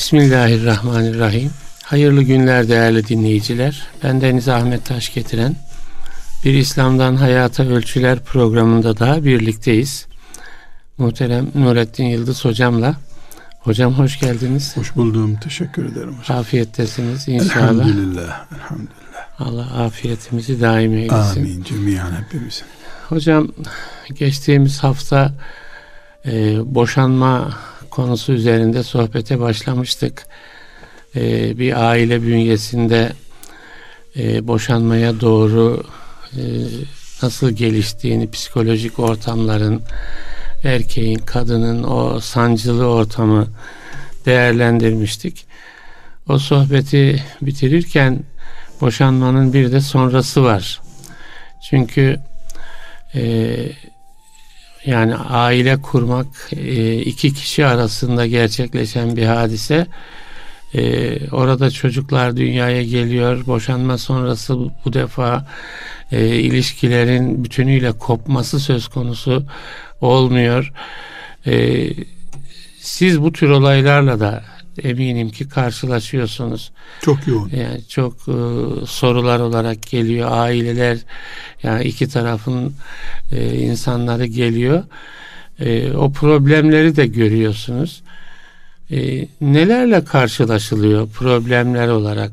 Bismillahirrahmanirrahim. Hayırlı günler değerli dinleyiciler. Ben Deniz Ahmet Taş getiren bir İslam'dan Hayata Ölçüler programında daha birlikteyiz. Muhterem Nurettin Yıldız hocamla. Hocam hoş geldiniz. Hoş buldum. Teşekkür ederim hocam. Afiyettesiniz inşallah. Elhamdülillah. Elhamdülillah. Allah afiyetimizi daim eylesin. Amin. Cemiyen hepimizin. Hocam geçtiğimiz hafta e, boşanma konusu üzerinde sohbete başlamıştık. E, bir aile bünyesinde e, boşanmaya doğru e, nasıl geliştiğini, psikolojik ortamların, erkeğin, kadının o sancılı ortamı değerlendirmiştik. O sohbeti bitirirken boşanmanın bir de sonrası var. Çünkü e, yani aile kurmak e, iki kişi arasında gerçekleşen bir hadise. E, orada çocuklar dünyaya geliyor. Boşanma sonrası bu defa e, ilişkilerin bütünüyle kopması söz konusu olmuyor. Siz bu tür olaylarla da eminim ki karşılaşıyorsunuz. Çok yoğun. Yani çok e, sorular olarak geliyor. Aileler yani iki tarafın e, insanları geliyor. E, o problemleri de görüyorsunuz. E, nelerle karşılaşılıyor problemler olarak?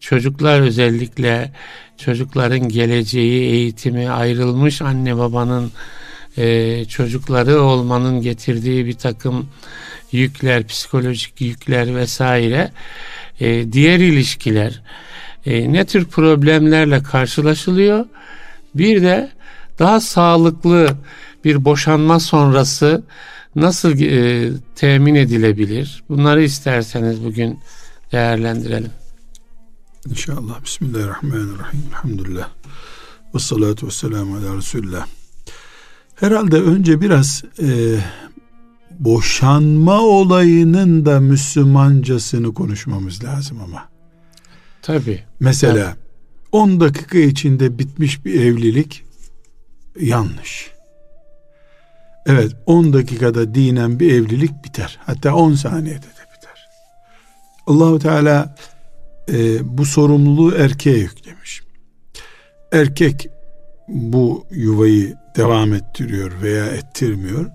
Çocuklar özellikle çocukların geleceği, eğitimi, ayrılmış anne babanın e, çocukları olmanın getirdiği bir takım yükler, psikolojik yükler vesaire, e, diğer ilişkiler e, ne tür problemlerle karşılaşılıyor? Bir de daha sağlıklı bir boşanma sonrası nasıl e, temin edilebilir? Bunları isterseniz bugün değerlendirelim. İnşallah. Bismillahirrahmanirrahim. Elhamdülillah. Ve salatu ve selamu ala Resulullah. Herhalde önce biraz e, boşanma olayının da Müslümancasını konuşmamız lazım ama. Tabi. Mesela Tabii. 10 dakika içinde bitmiş bir evlilik yanlış. Evet 10 dakikada dinen bir evlilik biter. Hatta 10 saniyede de biter. Allahu Teala e, bu sorumluluğu erkeğe yüklemiş. Erkek bu yuvayı devam ettiriyor veya ettirmiyor.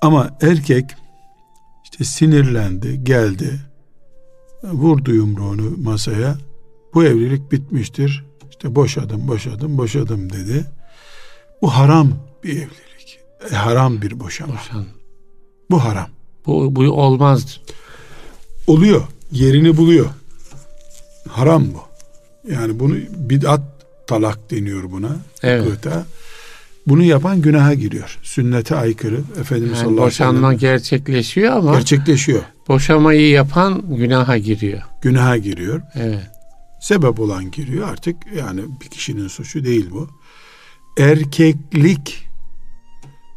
Ama erkek işte sinirlendi, geldi, vurdu yumruğunu masaya. Bu evlilik bitmiştir. İşte boşadım, boşadım, boşadım dedi. Bu haram bir evlilik. E, haram bir boşama. Boşan. Bu haram. Bu, bu olmaz. Oluyor. Yerini buluyor. Haram bu. Yani bunu bid'at talak deniyor buna. Evet. Fıkıhta. Bunu yapan günaha giriyor. Sünnete aykırı. Efendimiz yani sallallahu boşanma aleyhi gerçekleşiyor ama gerçekleşiyor. Boşamayı yapan günaha giriyor. Günaha giriyor. Evet. Sebep olan giriyor artık yani bir kişinin suçu değil bu. Erkeklik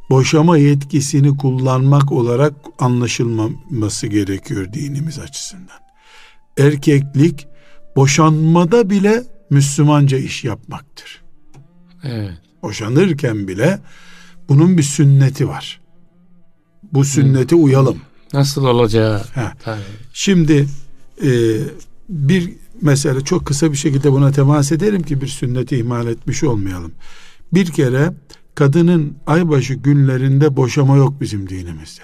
boşama yetkisini kullanmak olarak anlaşılmaması gerekiyor dinimiz açısından. Erkeklik boşanmada bile Müslümanca iş yapmaktır. Evet. Boşanırken bile bunun bir sünneti var. Bu sünnete uyalım. Nasıl olacağı. Tabii. Şimdi e, bir mesele çok kısa bir şekilde buna temas ederim ki bir sünneti ihmal etmiş olmayalım. Bir kere kadının aybaşı günlerinde boşama yok bizim dinimizde.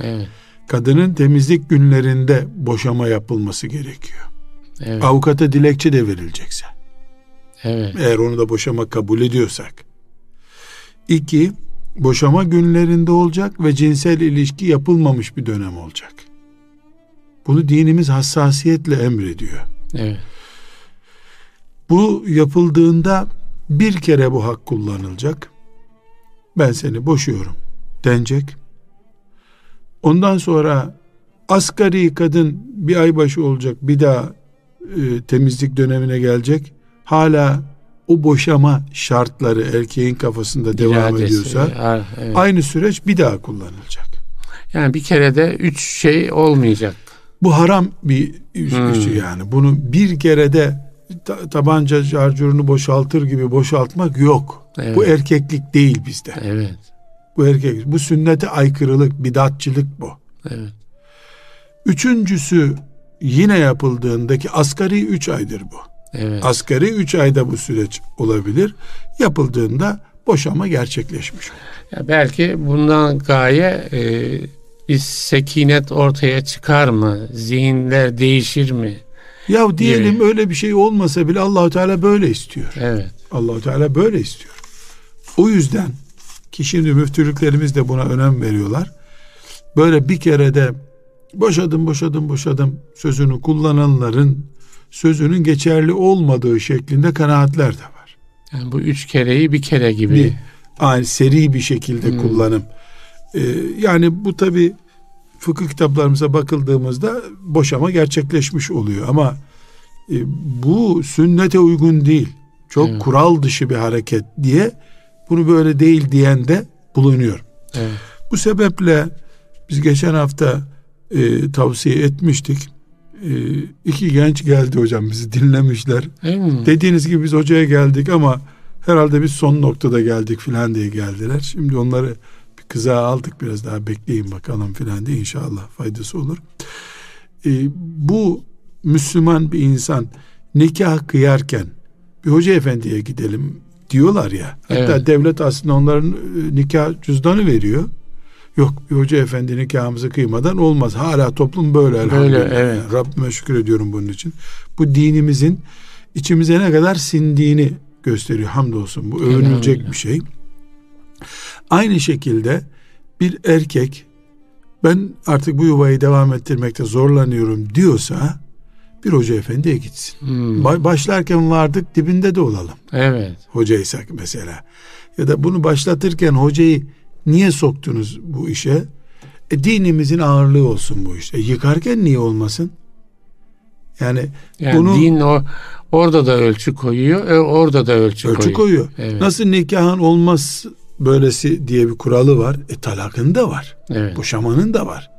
Evet. Kadının temizlik günlerinde boşama yapılması gerekiyor. Evet. Avukata dilekçe de verilecekse. Evet. Eğer onu da boşama kabul ediyorsak. İki, boşama günlerinde olacak ve cinsel ilişki yapılmamış bir dönem olacak. Bunu dinimiz hassasiyetle emrediyor. Evet. Bu yapıldığında bir kere bu hak kullanılacak. Ben seni boşuyorum denecek. Ondan sonra asgari kadın bir ay başı olacak bir daha e, temizlik dönemine gelecek. Hala o boşama şartları erkeğin kafasında devam İradesi, ediyorsa evet. aynı süreç bir daha kullanılacak. Yani bir kere de üç şey olmayacak. Bu haram bir hmm. yani. Bunu bir kere de tabanca şarjörünü boşaltır gibi boşaltmak yok. Evet. Bu erkeklik değil bizde. Evet. Bu erkek bu sünnete aykırılık, bidatçılık bu. Evet. Üçüncüsü yine yapıldığındaki asgari üç aydır bu. Evet. Asgari üç ayda bu süreç olabilir. Yapıldığında boşama gerçekleşmiş olur. Ya belki bundan gaye e, bir sekinet ortaya çıkar mı? Zihinler değişir mi? Ya diyelim Gibi. öyle bir şey olmasa bile Allahu Teala böyle istiyor. Evet. Allahu Teala böyle istiyor. O yüzden ki şimdi müftülüklerimiz de buna önem veriyorlar. Böyle bir kerede boşadım boşadım boşadım sözünü kullananların sözünün geçerli olmadığı şeklinde kanaatler de var. Yani bu üç kereyi bir kere gibi. Bir, aynı seri bir şekilde Hmm. kullanım. Ee, yani bu tabi fıkıh kitaplarımıza bakıldığımızda boşama gerçekleşmiş oluyor ama e, bu sünnete uygun değil. Çok Evet. kural dışı bir hareket diye bunu böyle değil diyen de bulunuyor. Evet. Bu sebeple biz geçen hafta e, tavsiye etmiştik. E, iki genç geldi hocam bizi dinlemişler. Dediğiniz gibi biz hocaya geldik ama herhalde biz son noktada geldik filan diye geldiler. Şimdi onları bir kıza aldık biraz daha bekleyin bakalım filan diye inşallah faydası olur. Ee, bu Müslüman bir insan nikah kıyarken bir hoca efendiye gidelim diyorlar ya. Hatta Evet. devlet aslında onların e, nikah cüzdanı veriyor. Yok bir hoca efendi nikahımızı kıymadan olmaz. Hala toplum böyle elhamdülillah. evet. Yani Rabbime şükür ediyorum bunun için. Bu dinimizin içimize ne kadar sindiğini gösteriyor hamdolsun. Bu övünülecek Elhamdülillah. bir şey. Aynı şekilde bir erkek ben artık bu yuvayı devam ettirmekte zorlanıyorum diyorsa bir hoca efendiye gitsin. Hmm. Ba- Başlarken vardık dibinde de olalım Evet. hocaysak mesela. Ya da bunu başlatırken hocayı niye soktunuz bu işe? E, dinimizin ağırlığı olsun bu işte. yıkarken niye olmasın? Yani Yani Bunu- din o orada da ölçü koyuyor, e, orada da ölçü, ölçü koyuyor. Evet. Nasıl nikahın olmaz böylesi diye bir kuralı var. E talakın da var. Evet. Boşamanın da var.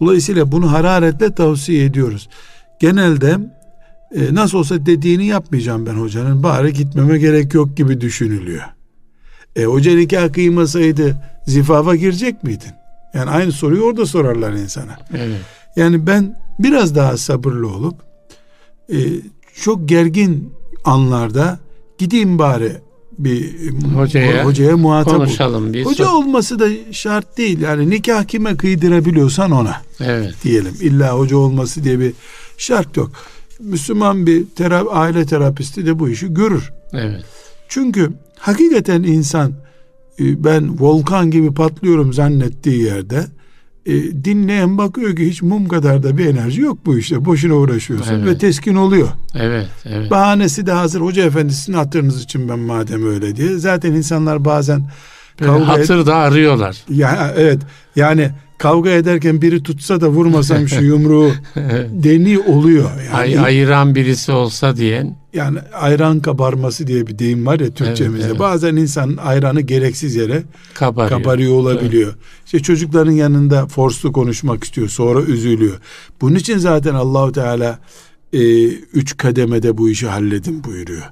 Dolayısıyla bunu hararetle tavsiye ediyoruz. Genelde e, nasıl olsa dediğini yapmayacağım ben hocanın. Bari gitmeme gerek yok gibi düşünülüyor. E hoca nikah kıymasaydı zifafa girecek miydin? Yani aynı soruyu orada sorarlar insana. Evet. Yani ben biraz daha sabırlı olup e, çok gergin anlarda gideyim bari bir Hocaya hocaya muhatap ol. Konuşalım bir. Hoca sor- olması da şart değil. Yani nikah kime kıydırabiliyorsan ona Evet. diyelim. İlla hoca olması diye bir şart yok. Müslüman bir tera- aile terapisti de bu işi görür. Evet. Çünkü hakikaten insan ben volkan gibi patlıyorum zannettiği yerde e, dinleyen bakıyor ki hiç mum kadar da bir enerji yok bu işte. Boşuna uğraşıyorsun Evet. ve teskin oluyor. Evet. Evet. Bahanesi de hazır. Hoca efendi sizin hatırınız için ben madem öyle diye. Zaten insanlar bazen Böyle kavga et- hatır da arıyorlar. ya evet yani kavga ederken biri tutsa da vurmasam şu yumruğu Evet. deni oluyor. Yani, Ay, ayıran birisi olsa diyen. yani ayran kabarması diye bir deyim var ya Türkçemizde. Evet, evet. Bazen insan ayranı gereksiz yere Kabarıyor. kabarıyor olabiliyor. İşte çocukların yanında forslu konuşmak istiyor sonra üzülüyor. Bunun için zaten Allahu Teala e, üç kademede bu işi halledin buyuruyor.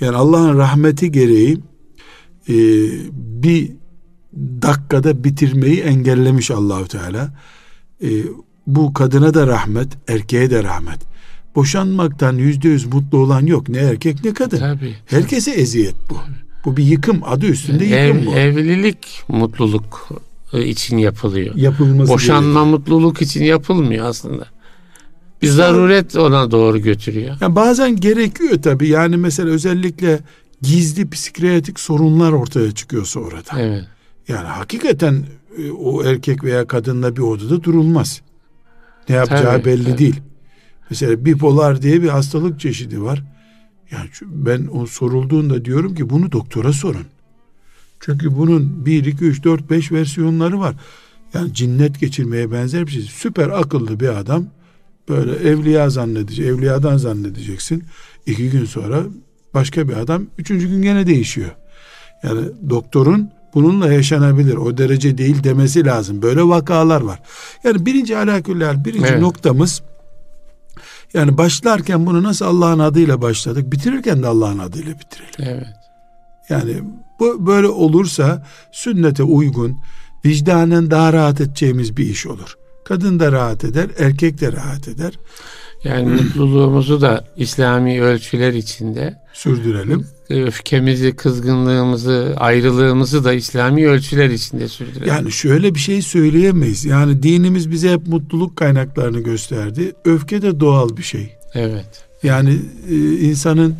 Yani Allah'ın rahmeti gereği e, bir dakikada bitirmeyi engellemiş Allahu Teala. E, bu kadına da rahmet, erkeğe de rahmet. Boşanmaktan yüzde yüz mutlu olan yok. Ne erkek ne kadın. Tabii. Herkese eziyet bu. Bu bir yıkım. Adı üstünde yıkım Ev, bu. evlilik mutluluk e, için yapılıyor. Yapılması Boşanma mutluluk için yapılmıyor aslında. Bir zaruret ona doğru götürüyor. Yani bazen gerekiyor tabii. Yani mesela özellikle gizli psikiyatrik sorunlar ortaya çıkıyor sonradan. Evet. Yani hakikaten e, o erkek veya kadınla bir odada durulmaz. Ne yapacağı Tabii, belli tabii. değil. Mesela bipolar diye bir hastalık çeşidi var. Yani ben o sorulduğunda diyorum ki bunu doktora sorun. Çünkü bunun 1, 2, 3, 4, 5 versiyonları var. Yani cinnet geçirmeye benzer bir şey. Süper akıllı bir adam böyle evliya zannedecek, evliyadan zannedeceksin. İki gün sonra başka bir adam, üçüncü gün gene değişiyor. Yani doktorun bununla yaşanabilir, o derece değil demesi lazım. Böyle vakalar var. Yani birinci alaküller, birinci Evet. noktamız yani başlarken bunu nasıl Allah'ın adıyla başladık, bitirirken de Allah'ın adıyla bitirelim. Evet. Yani bu böyle olursa sünnete uygun, vicdanen daha rahat edeceğimiz bir iş olur. Kadın da rahat eder, erkek de rahat eder. Yani mutluluğumuzu da İslami ölçüler içinde sürdürelim. Öfkemizi, kızgınlığımızı, ayrılığımızı da İslami ölçüler içinde sürdürelim. Yani şöyle bir şey söyleyemeyiz. Yani dinimiz bize hep mutluluk kaynaklarını gösterdi. Öfke de doğal bir şey. Evet. Yani e, insanın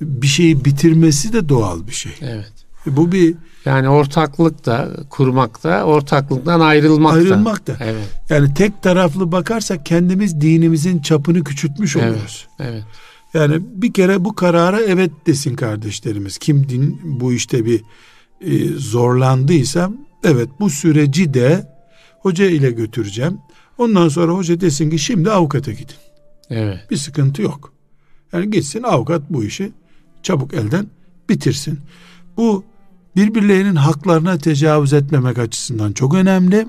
bir şeyi bitirmesi de doğal bir şey. Evet. E, bu bir yani ortaklık da kurmak da ortaklıktan ayrılmak, ayrılmak da. da. Evet. Yani tek taraflı bakarsak kendimiz dinimizin çapını küçültmüş oluyoruz. Evet. evet. Yani bir kere bu karara evet desin kardeşlerimiz. Kim din bu işte bir e, zorlandıysa evet bu süreci de hoca ile götüreceğim. Ondan sonra hoca desin ki şimdi avukata gidin. Evet. Bir sıkıntı yok. Yani gitsin avukat bu işi çabuk elden bitirsin. Bu birbirlerinin haklarına tecavüz etmemek açısından çok önemli.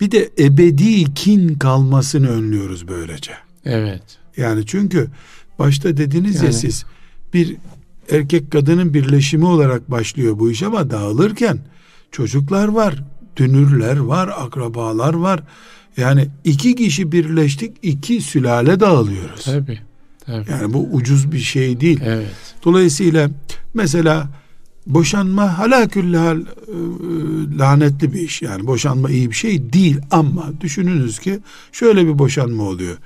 Bir de ebedi kin kalmasını önlüyoruz böylece. Evet. Yani çünkü başta dediniz yani, ya siz bir erkek kadının birleşimi olarak başlıyor bu iş ama dağılırken çocuklar var, dünürler var, akrabalar var. Yani iki kişi birleştik, iki sülale dağılıyoruz. Tabii. tabii. Yani bu ucuz bir şey değil. Evet. Dolayısıyla mesela boşanma halaküllahal e, lanetli bir iş yani boşanma iyi bir şey değil ama düşününüz ki şöyle bir boşanma oluyor.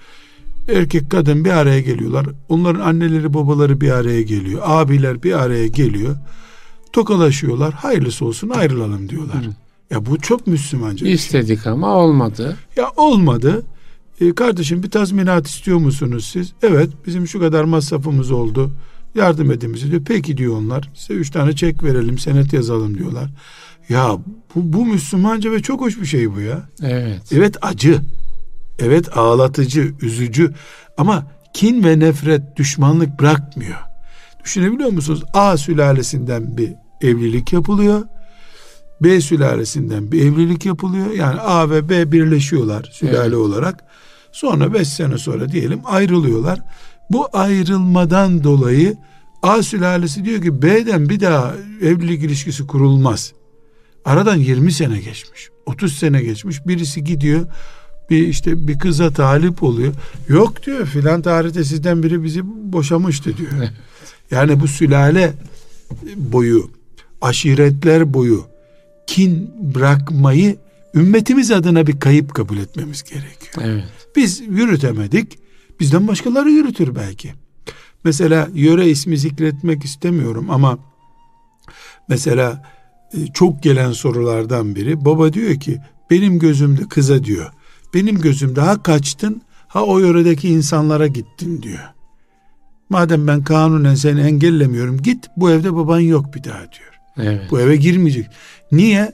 Erkek kadın bir araya geliyorlar. Onların anneleri babaları bir araya geliyor. Abiler bir araya geliyor. Tokalaşıyorlar. Hayırlısı olsun ayrılalım diyorlar. Hı. Ya bu çok Müslümanca İstedik şey. ama olmadı. Ya olmadı. E, kardeşim bir tazminat istiyor musunuz siz? Evet bizim şu kadar masrafımız oldu. Yardım edin bize diyor. Peki diyor onlar. Size üç tane çek verelim senet yazalım diyorlar. Ya bu, bu Müslümanca ve çok hoş bir şey bu ya. Evet. Evet acı. Evet ağlatıcı, üzücü ama kin ve nefret, düşmanlık bırakmıyor. Düşünebiliyor musunuz? A sülalesinden bir evlilik yapılıyor. B sülalesinden bir evlilik yapılıyor. Yani A ve B birleşiyorlar sülale evet. olarak. Sonra beş sene sonra diyelim ayrılıyorlar. Bu ayrılmadan dolayı A sülalesi diyor ki B'den bir daha evlilik ilişkisi kurulmaz. Aradan 20 sene geçmiş. 30 sene geçmiş. Birisi gidiyor bir işte bir kıza talip oluyor. Yok diyor filan tarihte sizden biri bizi boşamıştı diyor. yani bu sülale boyu, aşiretler boyu kin bırakmayı ümmetimiz adına bir kayıp kabul etmemiz gerekiyor. Evet. Biz yürütemedik. Bizden başkaları yürütür belki. Mesela yöre ismi zikretmek istemiyorum ama mesela e, çok gelen sorulardan biri baba diyor ki benim gözümde kıza diyor benim gözümde ha kaçtın ha o yöredeki insanlara gittin diyor. Madem ben kanunen seni engellemiyorum git bu evde baban yok bir daha diyor. Evet. Bu eve girmeyecek. Niye?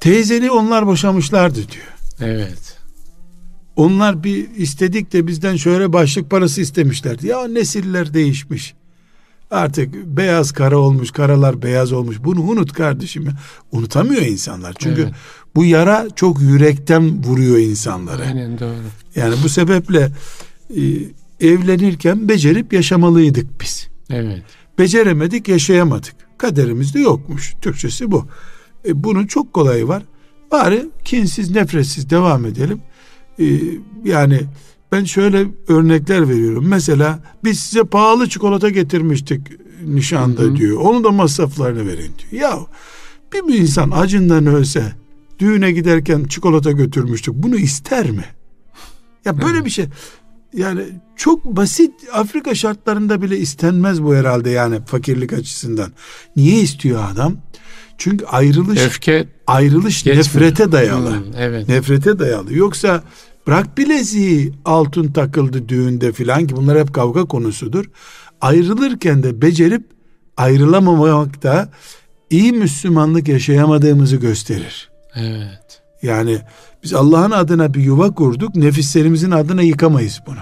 Teyzeni onlar boşamışlardı diyor. Evet. Onlar bir istedik de bizden şöyle başlık parası istemişlerdi. Ya nesiller değişmiş. Artık beyaz kara olmuş, karalar beyaz olmuş. Bunu unut kardeşim. Unutamıyor insanlar. Çünkü evet. bu yara çok yürekten vuruyor insanları. Aynen doğru. Yani bu sebeple e, evlenirken becerip yaşamalıydık biz. Evet. Beceremedik, yaşayamadık. Kaderimizde yokmuş. Türkçesi bu. E, bunun çok kolayı var. Bari kinsiz, nefretsiz devam edelim. E, yani ben şöyle örnekler veriyorum. Mesela biz size pahalı çikolata getirmiştik nişanda hı hı. diyor. Onun da masraflarını verin diyor. Ya bir, insan acından ölse düğüne giderken çikolata götürmüştük. Bunu ister mi? Ya böyle evet. bir şey yani çok basit Afrika şartlarında bile istenmez bu herhalde yani fakirlik açısından. Niye istiyor adam? Çünkü ayrılış Öfke ayrılış geçmiyor. nefrete dayalı. Hmm, evet. Nefrete dayalı. Yoksa bırak bileziği altın takıldı düğünde filan ki bunlar hep kavga konusudur. Ayrılırken de becerip ayrılamamak da iyi Müslümanlık yaşayamadığımızı gösterir. Evet. Yani biz Allah'ın adına bir yuva kurduk. Nefislerimizin adına yıkamayız bunu.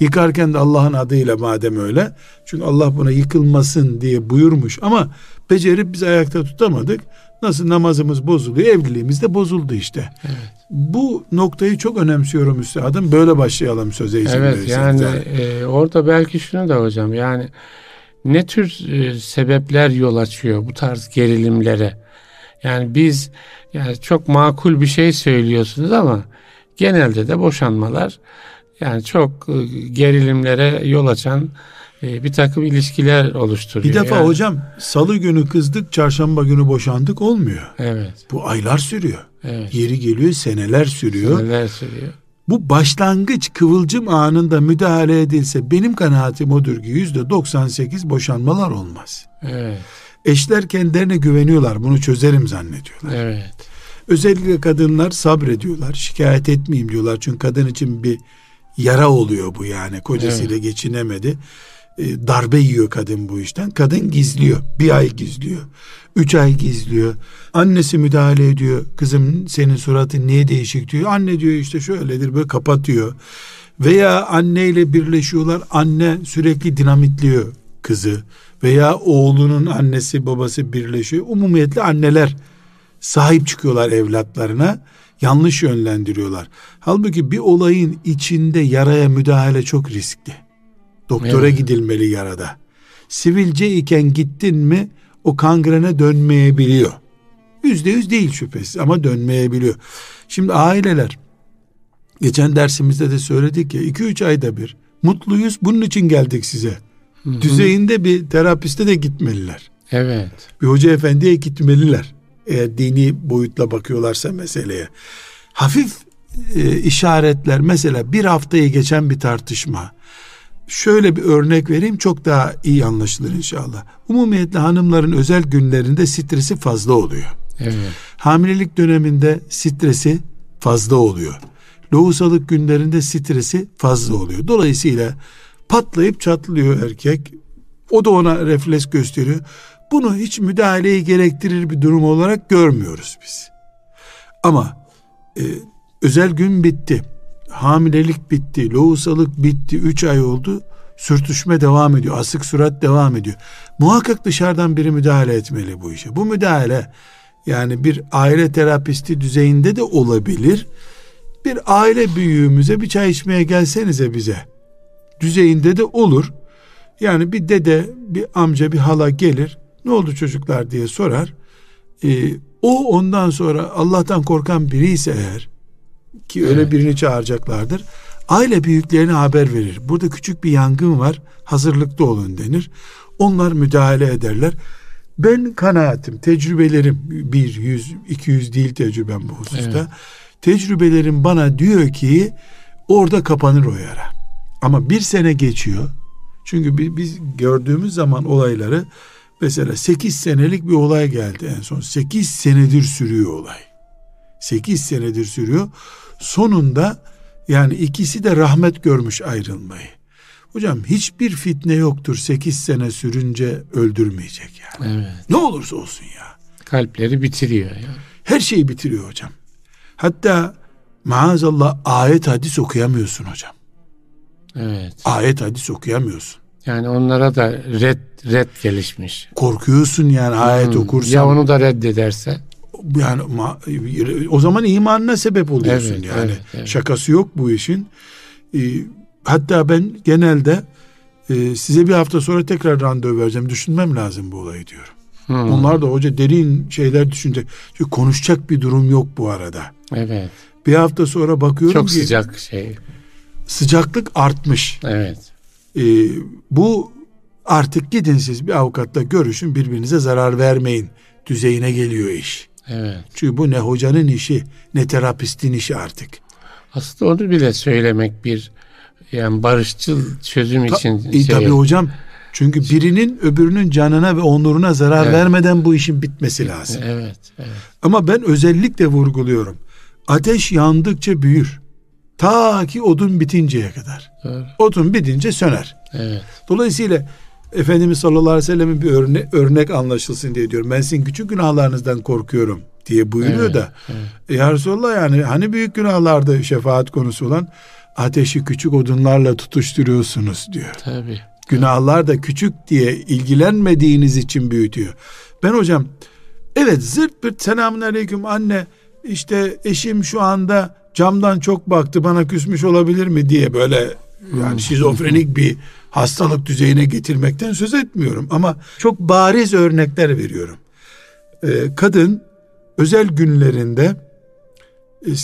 Yıkarken de Allah'ın adıyla madem öyle. Çünkü Allah buna yıkılmasın diye buyurmuş ama becerip biz ayakta tutamadık. Nasıl namazımız bozuluyor, evliliğimiz de bozuldu işte. Evet. Bu noktayı çok önemsiyorum üstadım. Böyle başlayalım söze izin Evet yani e, orada belki şunu da hocam yani ne tür e, sebepler yol açıyor bu tarz gerilimlere? Yani biz yani çok makul bir şey söylüyorsunuz ama genelde de boşanmalar yani çok e, gerilimlere yol açan e, bir takım ilişkiler oluşturuyor. Bir defa yani. hocam salı günü kızdık çarşamba günü boşandık olmuyor. Evet. Bu aylar sürüyor. Evet. Yeri geliyor seneler sürüyor. Neler sürüyor? Bu başlangıç kıvılcım anında müdahale edilse benim kanaatim odur ki yüzde 98 boşanmalar olmaz. Evet. Eşler kendilerine güveniyorlar bunu çözerim zannediyorlar. Evet. Özellikle kadınlar sabrediyorlar şikayet etmeyeyim diyorlar çünkü kadın için bir yara oluyor bu yani kocasıyla geçinemedi. E, darbe yiyor kadın bu işten. Kadın gizliyor. Bir ay gizliyor. Üç ay gizliyor. Annesi müdahale ediyor. Kızım senin suratın niye değişik diyor. Anne diyor işte şöyledir böyle kapatıyor. Veya anneyle birleşiyorlar. Anne sürekli dinamitliyor kızı. Veya oğlunun annesi babası birleşiyor. Umumiyetle anneler sahip çıkıyorlar evlatlarına. Yanlış yönlendiriyorlar. Halbuki bir olayın içinde yaraya müdahale çok riskli. Doktora Evet. gidilmeli yarada. Sivilce iken gittin mi o kangrene dönmeyebiliyor. Yüzde yüz değil şüphesiz ama dönmeyebiliyor. Şimdi aileler geçen dersimizde de söyledik ya iki üç ayda bir mutluyuz bunun için geldik size. Düzeyinde bir terapiste de gitmeliler. Evet. Bir hoca efendiye gitmeliler. Eğer dini boyutla bakıyorlarsa meseleye. Hafif e, işaretler mesela bir haftayı geçen bir tartışma. Şöyle bir örnek vereyim çok daha iyi anlaşılır inşallah. Umumiyetle hanımların özel günlerinde stresi fazla oluyor. Evet. Hamilelik döneminde stresi fazla oluyor. Lohusalık günlerinde stresi fazla oluyor. Dolayısıyla patlayıp çatlıyor erkek. O da ona refleks gösteriyor. Bunu hiç müdahaleyi gerektirir bir durum olarak görmüyoruz biz. Ama e, özel gün bitti. Hamilelik bitti. Lohusalık bitti. Üç ay oldu. Sürtüşme devam ediyor. Asık surat devam ediyor. Muhakkak dışarıdan biri müdahale etmeli bu işe. Bu müdahale yani bir aile terapisti düzeyinde de olabilir. Bir aile büyüğümüze bir çay içmeye gelsenize bize. Düzeyinde de olur. Yani bir dede, bir amca, bir hala gelir. Ne oldu çocuklar diye sorar. Ee, o ondan sonra Allah'tan korkan biri ise eğer ki öyle Evet. birini çağıracaklardır. Aile büyüklerine haber verir. Burada küçük bir yangın var. Hazırlıklı olun denir. Onlar müdahale ederler. Ben kanaatim, tecrübelerim bir, yüz, iki yüz değil tecrübem bu hususta. Evet. Tecrübelerim bana diyor ki orada kapanır o yara. Ama bir sene geçiyor. Çünkü bi- biz gördüğümüz zaman olayları mesela 8 senelik bir olay geldi en son. 8 senedir sürüyor olay. 8 senedir sürüyor. Sonunda yani ikisi de rahmet görmüş ayrılmayı. Hocam hiçbir fitne yoktur 8 sene sürünce öldürmeyecek yani. Evet. Ne olursa olsun ya. Kalpleri bitiriyor ya. Her şeyi bitiriyor hocam. Hatta maazallah ayet hadis okuyamıyorsun hocam. Evet. Ayet hadis okuyamıyorsun. Yani onlara da red red gelişmiş. Korkuyorsun yani ayet Hmm. okursan. Ya onu da reddederse. Yani o zaman imanına sebep oluyorsun Evet, yani. evet, evet. Şakası yok bu işin. Ee, hatta ben genelde e, size bir hafta sonra tekrar randevu vereceğim. Düşünmem lazım bu olayı diyorum. Hmm. Onlar da hoca derin şeyler düşünecek. Çünkü konuşacak bir durum yok bu arada. Evet. Bir hafta sonra bakıyorum Çok ki sıcak şey. sıcaklık artmış. Evet. Ee, bu artık gidin siz bir avukatla görüşün birbirinize zarar vermeyin düzeyine geliyor iş. Evet. Çünkü bu ne hocanın işi ne terapistin işi artık. Aslında onu bile söylemek bir yani barışçıl çözüm Ta- için e, şey. tabii hocam çünkü birinin öbürünün canına ve onuruna zarar Evet. vermeden bu işin bitmesi lazım. Evet. Evet. Ama ben özellikle vurguluyorum. Ateş yandıkça büyür. Ta ki odun bitinceye kadar. Doğru. Odun bitince söner. Evet. Dolayısıyla Efendimiz sallallahu aleyhi ve sellemin bir örne örnek anlaşılsın diye diyorum. Ben sizin küçük günahlarınızdan korkuyorum diye buyuruyor Evet, da. evet. E ya Resulallah yani hani büyük günahlarda şefaat konusu olan ateşi küçük odunlarla tutuşturuyorsunuz diyor. Tabii. Günahlar da küçük diye ilgilenmediğiniz için büyütüyor. Ben hocam evet zırt pırt selamun aleyküm anne işte eşim şu anda camdan çok baktı bana küsmüş olabilir mi diye böyle yani şizofrenik bir hastalık düzeyine getirmekten söz etmiyorum ama çok bariz örnekler veriyorum. Ee, kadın özel günlerinde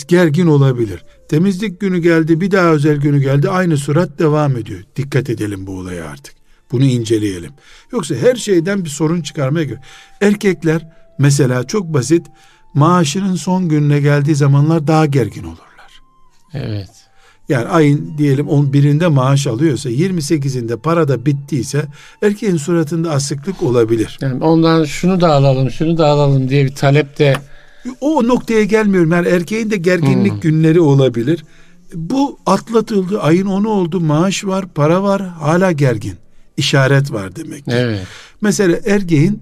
gergin olabilir. Temizlik günü geldi bir daha özel günü geldi aynı surat devam ediyor. Dikkat edelim bu olaya artık. Bunu inceleyelim. Yoksa her şeyden bir sorun çıkarmaya göre. Erkekler mesela çok basit maaşının son gününe geldiği zamanlar daha gergin olurlar. Evet. Yani ayın diyelim 11'inde maaş alıyorsa 28'inde para da bittiyse erkeğin suratında asıklık olabilir. Yani ondan şunu da alalım, şunu da alalım diye bir talep de o noktaya gelmiyorum. Yani erkeğin de gerginlik hmm. günleri olabilir. Bu atlatıldı. Ayın 10'u oldu. Maaş var, para var. Hala gergin. İşaret var demek. Evet. Mesela erkeğin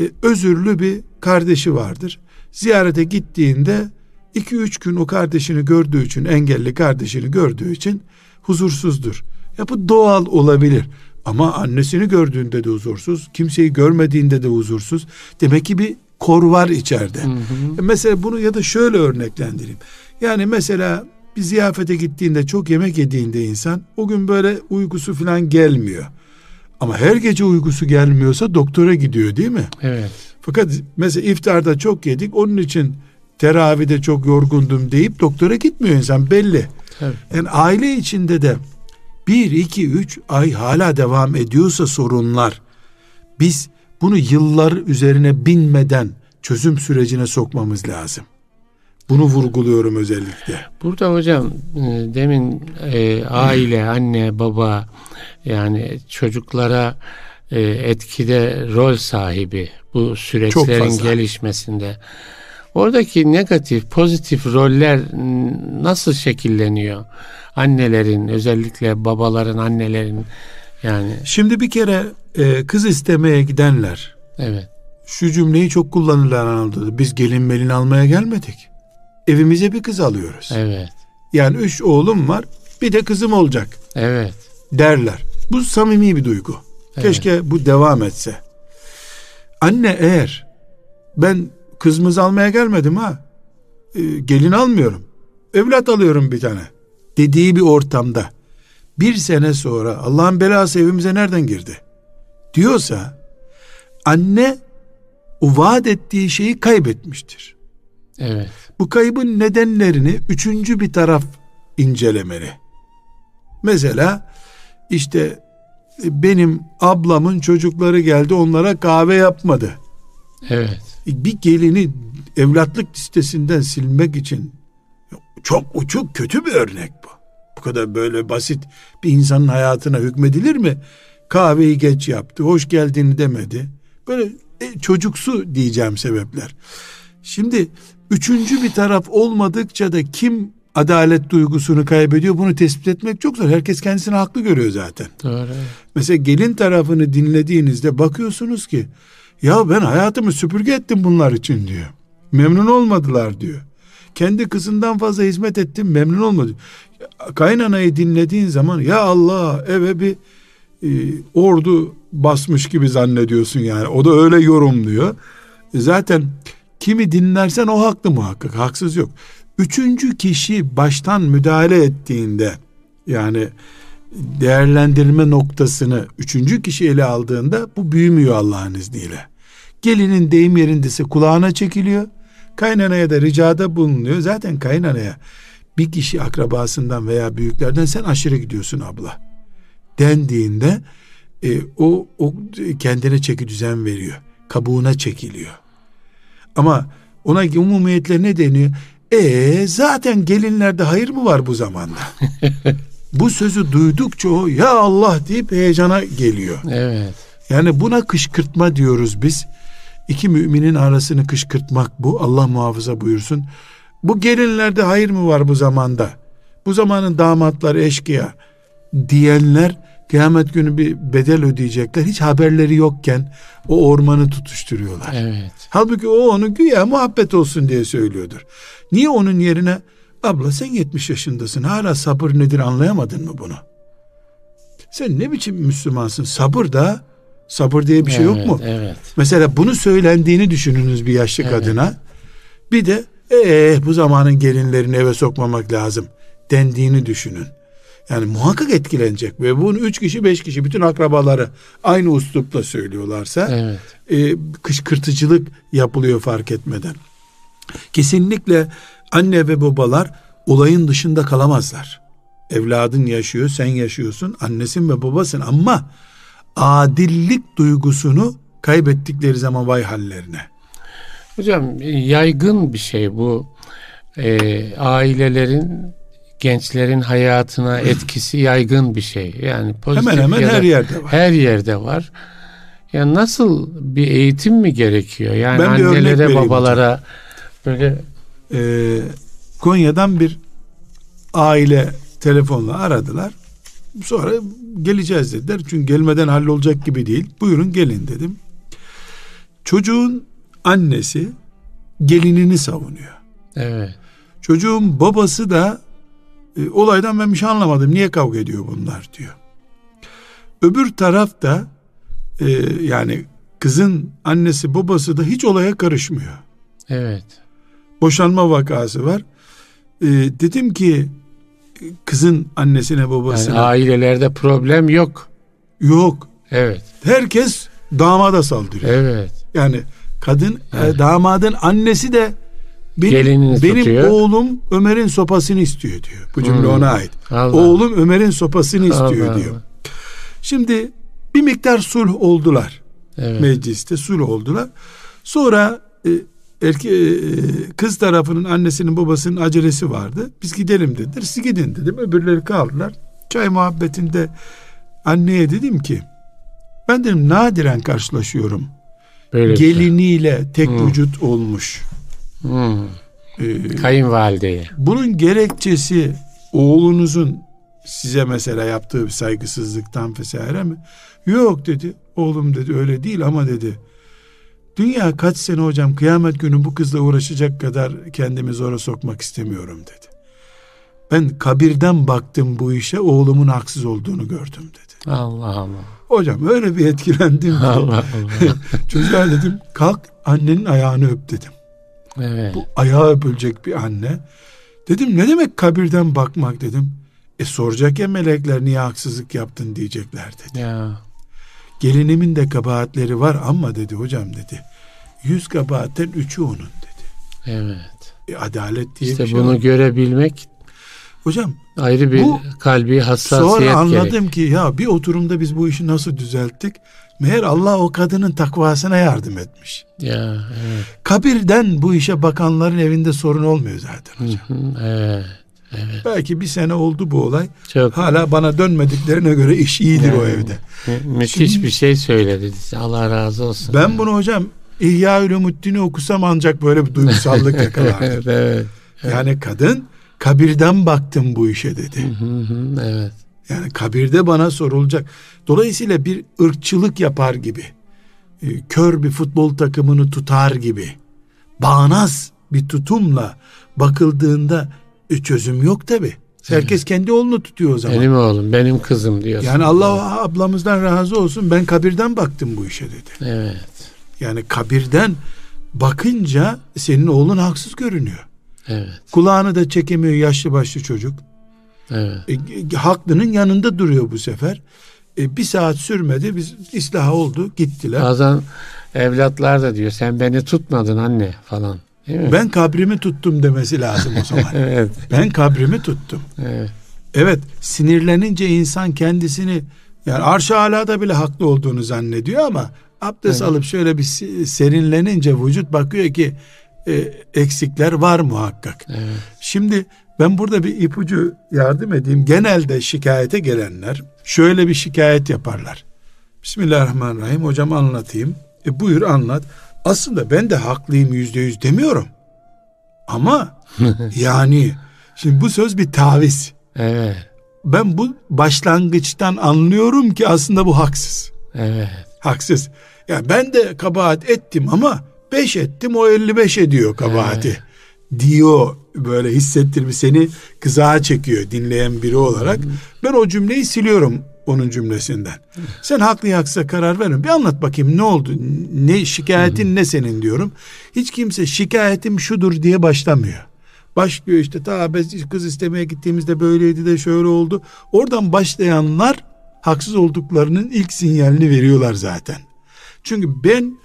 e, özürlü bir kardeşi vardır. Ziyarete gittiğinde 2-3 gün o kardeşini gördüğü için, engelli kardeşini gördüğü için huzursuzdur. Ya bu doğal olabilir. Ama annesini gördüğünde de huzursuz, kimseyi görmediğinde de huzursuz. Demek ki bir kor var içeride. Hı hı. Mesela bunu ya da şöyle örneklendireyim. Yani mesela bir ziyafete gittiğinde çok yemek yediğinde insan o gün böyle uykusu falan gelmiyor. Ama her gece uykusu gelmiyorsa doktora gidiyor değil mi? Evet. Fakat mesela iftarda çok yedik onun için teravide çok yorgundum deyip doktora gitmiyor insan belli. Tabii. Yani aile içinde de bir, iki, üç ay hala devam ediyorsa sorunlar biz bunu yıllar üzerine binmeden çözüm sürecine sokmamız lazım. Bunu vurguluyorum özellikle. Burada hocam e, demin e, aile, anne, baba yani çocuklara e, etkide rol sahibi bu süreçlerin gelişmesinde. Oradaki negatif, pozitif roller nasıl şekilleniyor? Annelerin, özellikle babaların, annelerin yani. Şimdi bir kere e, kız istemeye gidenler. Evet. Şu cümleyi çok kullanırlar Anadolu'da. Biz gelin melin almaya gelmedik. Evimize bir kız alıyoruz. Evet. Yani üç oğlum var. Bir de kızım olacak. Evet. Derler. Bu samimi bir duygu. Evet. Keşke bu devam etse. Anne eğer ben kızımız almaya gelmedim ha. E, gelin almıyorum. Evlat alıyorum bir tane. Dediği bir ortamda bir sene sonra Allah'ın belası evimize nereden girdi? Diyorsa anne o vaat ettiği şeyi kaybetmiştir. Evet. Bu kaybın nedenlerini üçüncü bir taraf incelemeli. Mesela işte benim ablamın çocukları geldi onlara kahve yapmadı. Evet. Bir gelini evlatlık listesinden silmek için çok çok kötü bir örnek bu. Bu kadar böyle basit bir insanın hayatına hükmedilir mi? Kahveyi geç yaptı, hoş geldin demedi. Böyle e, çocuksu diyeceğim sebepler. Şimdi üçüncü bir taraf olmadıkça da kim adalet duygusunu kaybediyor bunu tespit etmek çok zor. Herkes kendisini haklı görüyor zaten. Doğru. Mesela gelin tarafını dinlediğinizde bakıyorsunuz ki ya ben hayatımı süpürge ettim bunlar için diyor. Memnun olmadılar diyor. Kendi kızından fazla hizmet ettim memnun olmadı. Kaynanayı dinlediğin zaman ya Allah eve bir e, ordu basmış gibi zannediyorsun yani. O da öyle yorumluyor. E zaten kimi dinlersen o haklı muhakkak. Haksız yok. Üçüncü kişi baştan müdahale ettiğinde yani değerlendirme noktasını üçüncü kişi ele aldığında bu büyümüyor Allah'ın izniyle. Gelinin deyim yerindeyse kulağına çekiliyor. Kaynanaya da ricada bulunuyor. Zaten kaynanaya bir kişi akrabasından veya büyüklerden sen aşırı gidiyorsun abla dendiğinde e, o, o kendine çeki düzen veriyor. Kabuğuna çekiliyor. Ama ona umumiyetle ne deniyor? E zaten gelinlerde hayır mı var bu zamanda? bu sözü duydukça o ya Allah deyip heyecana geliyor. Evet. Yani buna kışkırtma diyoruz biz. İki müminin arasını kışkırtmak bu. Allah muhafaza buyursun. Bu gelinlerde hayır mı var bu zamanda? Bu zamanın damatları eşkıya diyenler kıyamet günü bir bedel ödeyecekler. Hiç haberleri yokken o ormanı tutuşturuyorlar. Evet. Halbuki o onu güya muhabbet olsun diye söylüyordur. Niye onun yerine abla sen 70 yaşındasın hala sabır nedir anlayamadın mı bunu? Sen ne biçim Müslümansın? Sabır da sabır diye bir şey evet, yok mu? Evet. Mesela bunu söylendiğini düşününüz bir yaşlı evet. kadına. Bir de ee, bu zamanın gelinlerini eve sokmamak lazım dendiğini düşünün. Yani muhakkak etkilenecek ve bunu üç kişi beş kişi bütün akrabaları aynı uslupla söylüyorlarsa evet. e, kışkırtıcılık yapılıyor fark etmeden. Kesinlikle Anne ve babalar olayın dışında kalamazlar. Evladın yaşıyor, sen yaşıyorsun, annesin ve babasın ama adillik duygusunu kaybettikleri zaman vay hallerine. Hocam yaygın bir şey bu. E, ailelerin gençlerin hayatına etkisi yaygın bir şey. Yani pozitif hemen hemen her yerde var. Her yerde var. Yani nasıl bir eğitim mi gerekiyor? Yani ben annelere, babalara hocam. böyle ee, Konya'dan bir aile telefonla aradılar. Sonra geleceğiz dediler. Çünkü gelmeden hallolacak gibi değil. Buyurun gelin dedim. Çocuğun annesi gelinini savunuyor. Evet. Çocuğun babası da e, olaydan ben bir şey anlamadım. Niye kavga ediyor bunlar diyor. Öbür tarafta e, yani kızın annesi babası da hiç olaya karışmıyor. Evet. Boşanma vakası var. E, dedim ki kızın annesine babasına. Yani ailelerde problem yok. Yok. Evet. Herkes damada saldırıyor. Evet. Yani kadın e, evet. e, damadın annesi de benim, benim tutuyor. oğlum Ömer'in sopasını istiyor diyor. Bu cümle hmm. ona ait. Allah. Oğlum Ömer'in sopasını istiyor Allah. diyor. Şimdi bir miktar sulh oldular. Evet. Mecliste sulh oldular. Sonra e, erke, e, kız tarafının annesinin babasının acelesi vardı. Biz gidelim dediler. Siz gidin dedim. Öbürleri kaldılar. Çay muhabbetinde anneye dedim ki ben dedim nadiren karşılaşıyorum. Böyle şey. Geliniyle şey. tek hmm. vücut olmuş. Hmm. Ee, Kayınvalideye. Bunun gerekçesi oğlunuzun size mesela yaptığı bir saygısızlıktan vesaire mi? Yok dedi. Oğlum dedi öyle değil ama dedi Dünya kaç sene hocam kıyamet günü bu kızla uğraşacak kadar kendimi zora sokmak istemiyorum dedi. Ben kabirden baktım bu işe oğlumun haksız olduğunu gördüm dedi. Allah Allah. Hocam öyle bir etkilendim ki. Allah Allah. Çocuğa dedim kalk annenin ayağını öp dedim. Evet. Bu ayağı öpülecek bir anne. Dedim ne demek kabirden bakmak dedim. E soracak ya melekler niye haksızlık yaptın diyecekler dedi. Ya. Gelinimin de kabahatleri var ama dedi hocam dedi. Yüz kabahatten üçü onun dedi. Evet. E, adalet diye işte bir şey bunu var. görebilmek Hocam ayrı bir bu, kalbi hassasiyet Sonra anladım gerek. ki ya bir oturumda biz bu işi nasıl düzelttik? Meğer Allah o kadının takvasına yardım etmiş. Ya evet. Kabirden bu işe bakanların evinde sorun olmuyor zaten hocam. Hı hı, evet. Evet. Belki bir sene oldu bu olay. Çok. Hala bana dönmediklerine göre iş iyidir yani, o evde. Mü müthiş Şimdi, bir şey söyledi. Allah razı olsun. Ben yani. bunu hocam İhya Ulumuddin'i okusam ancak böyle bir duygusallık yakalardım. evet, evet, evet. Yani kadın kabirden baktım bu işe dedi. evet. Yani kabirde bana sorulacak. Dolayısıyla bir ırkçılık yapar gibi. E, kör bir futbol takımını tutar gibi. Bağnaz bir tutumla bakıldığında e, çözüm yok tabi. Herkes kendi oğlunu tutuyor o zaman. Benim oğlum, benim kızım diyorsun. Yani Allah ablamızdan razı olsun. Ben kabirden baktım bu işe dedi. Evet. Yani kabirden bakınca senin oğlun haksız görünüyor. Evet. Kulağını da çekemiyor yaşlı başlı çocuk. Evet. E, haklının yanında duruyor bu sefer. E, bir saat sürmedi biz ıslah oldu gittiler. Bazen evlatlar da diyor sen beni tutmadın anne falan. Ben kabrimi tuttum demesi lazım o zaman. evet. Ben kabrimi tuttum. Evet. Evet sinirlenince insan kendisini yani arş alada bile haklı olduğunu zannediyor ama abdest evet. alıp şöyle bir serinlenince vücut bakıyor ki e, eksikler var muhakkak. Evet. Şimdi ben burada bir ipucu yardım edeyim. Genelde şikayete gelenler şöyle bir şikayet yaparlar. Bismillahirrahmanirrahim hocam anlatayım. E buyur anlat. Aslında ben de haklıyım yüzde yüz demiyorum. Ama yani şimdi bu söz bir taviz. Evet. Ben bu başlangıçtan anlıyorum ki aslında bu haksız. Evet. Haksız. Ya yani ben de kabahat ettim ama beş ettim o elli beş ediyor kabahati. Evet. Diyor böyle hissettirmiş seni kızağa çekiyor dinleyen biri olarak. Ben o cümleyi siliyorum onun cümlesinden. Sen haklı haksıza karar verin. Bir anlat bakayım ne oldu? Ne şikayetin ne senin diyorum. Hiç kimse şikayetim şudur diye başlamıyor. Başlıyor işte ta biz kız istemeye gittiğimizde böyleydi de şöyle oldu. Oradan başlayanlar haksız olduklarının ilk sinyalini veriyorlar zaten. Çünkü ben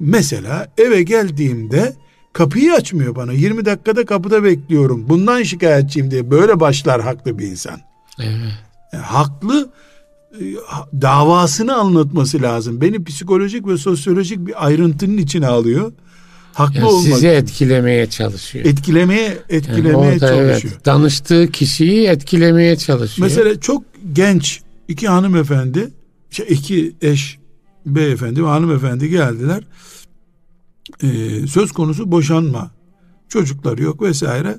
mesela eve geldiğimde Kapıyı açmıyor bana. 20 dakikada kapıda bekliyorum. Bundan şikayetçiyim diye böyle başlar haklı bir insan. Evet. Yani haklı davasını anlatması lazım. Beni psikolojik ve sosyolojik bir ayrıntının içine alıyor. Haklı Yani olmak. sizi etkilemeye çalışıyor. etkilemeye Yani etkilemeye orada çalışıyor. evet, danıştığı kişiyi etkilemeye çalışıyor. Mesela çok genç iki hanımefendi, şey, iki eş beyefendi ve hanımefendi geldiler. Ee, söz konusu boşanma. Çocukları yok vesaire.